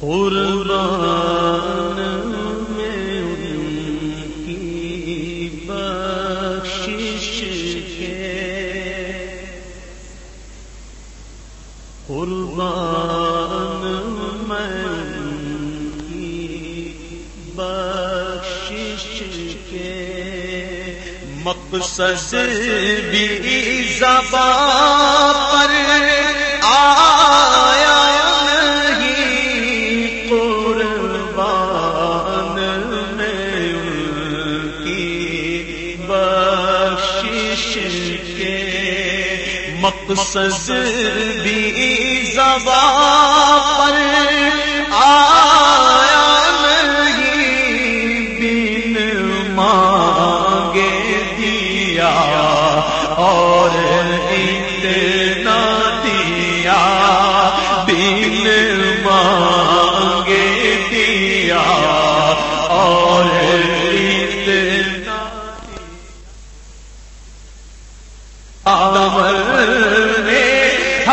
قربان میں ان کی بخشش کے قربان میں ان کی بخشش کے مقصد بھی زبان مقصد بھی زبان پر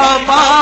بابا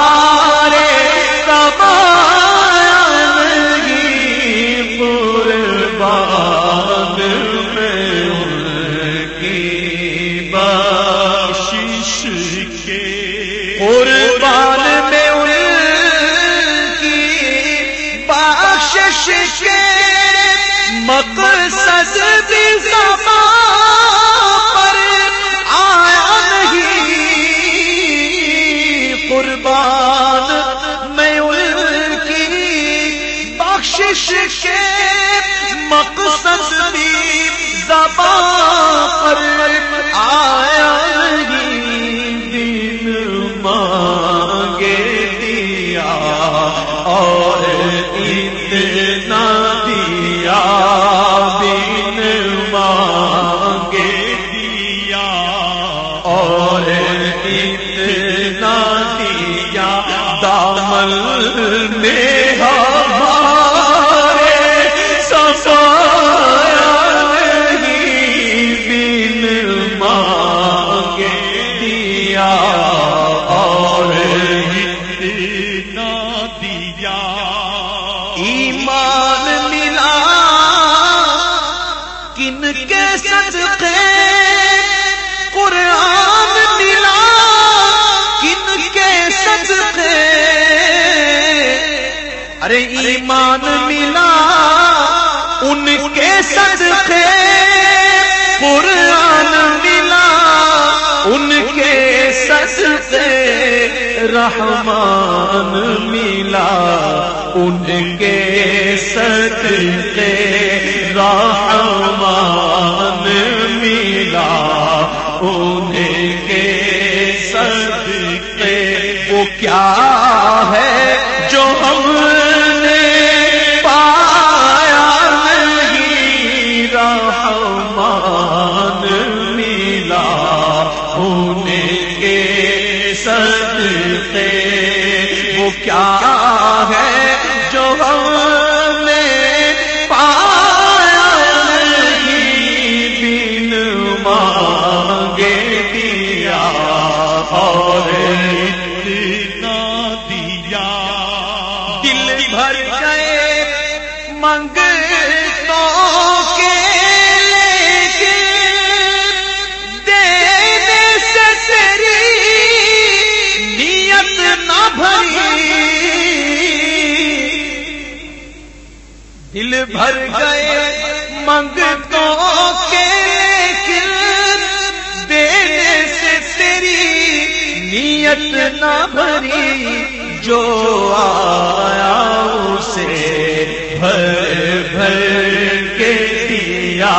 مقصد بھی زبان پر آیا نہیں دن مانگے دیا اور اتنا دیا بن مانگے دیا اور اتنا دیا دامل میں کے صدقے قرآن ملا کن کے صدقے؟ ارے ایمان ملا ان کے صدقے قرآن ملا ان کے صدقے رحمان ملا ان کے صدقے کیا ہے جو ہم نے پایا نہیں؟ رحمان ملا ہونے کے صدقے، وہ کیا ہے دل بھر گئے منگ تو کے نیت نہ بھری جو آیا اسے بھر بھر کے دیا،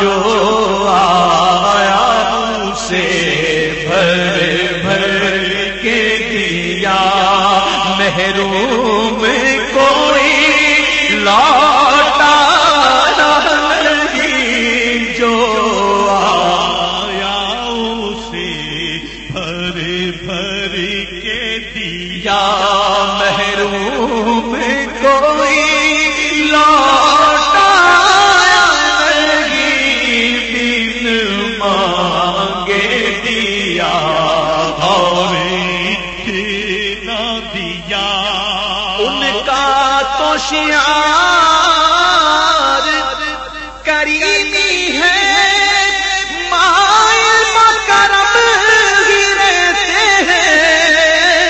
جو آیا اسے بھر بھر کے دیا۔ محروم اور شیار کریمی ہے۔ ہی رہتے ہیں۔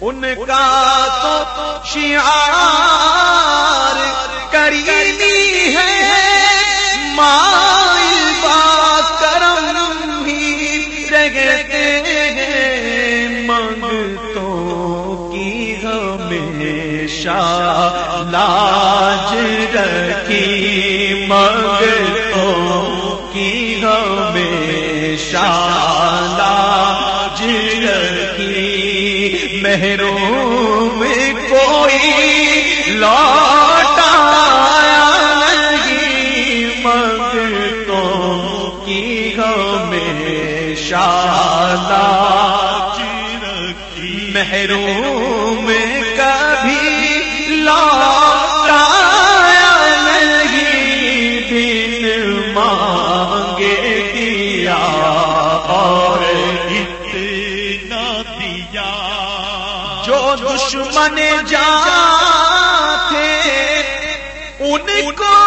ان کا تو شیار کریمی رکھی منگتوں کی ہمیشہ لاج رکھی محروم کوئی لوٹا نہیں منگتوں کی ہمیشہ لاج رکھی کبھی لوٹا دشمن جا تھے ان کو